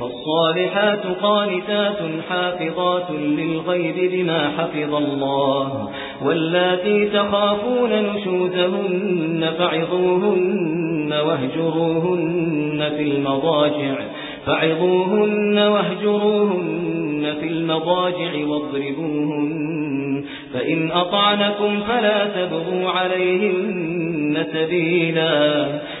فالصالحات قانتات حافظات للغيب بما حفظ الله واللاتي تخافون نشوزهن فعظوهن واهجروهن في المضاجع فعظوهن واهجروهن في المضاجع واضربوهن فإن أطعنكم فلا تبغوا عليهن سبيلا.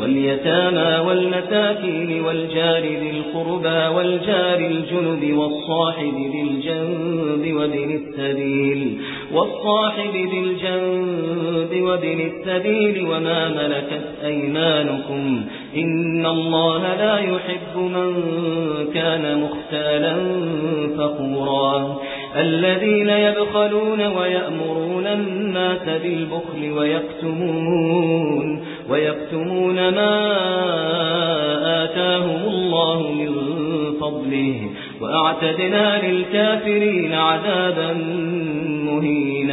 واليتامى والمساكين والجار ذي القربى والجار الجنب والصاحب بالجنب وبن السبيل والصاحب بالجنب وبن السبيل وما ملكت أيمانكم إن الله لا يحب من كان مختالا فخورا الذين يبخلون ويأمرون الناس بالبخل ويكتمون ويكتمون ما آتاهم الله من فضله وأعتدنا للكافرين عذابا مهينا.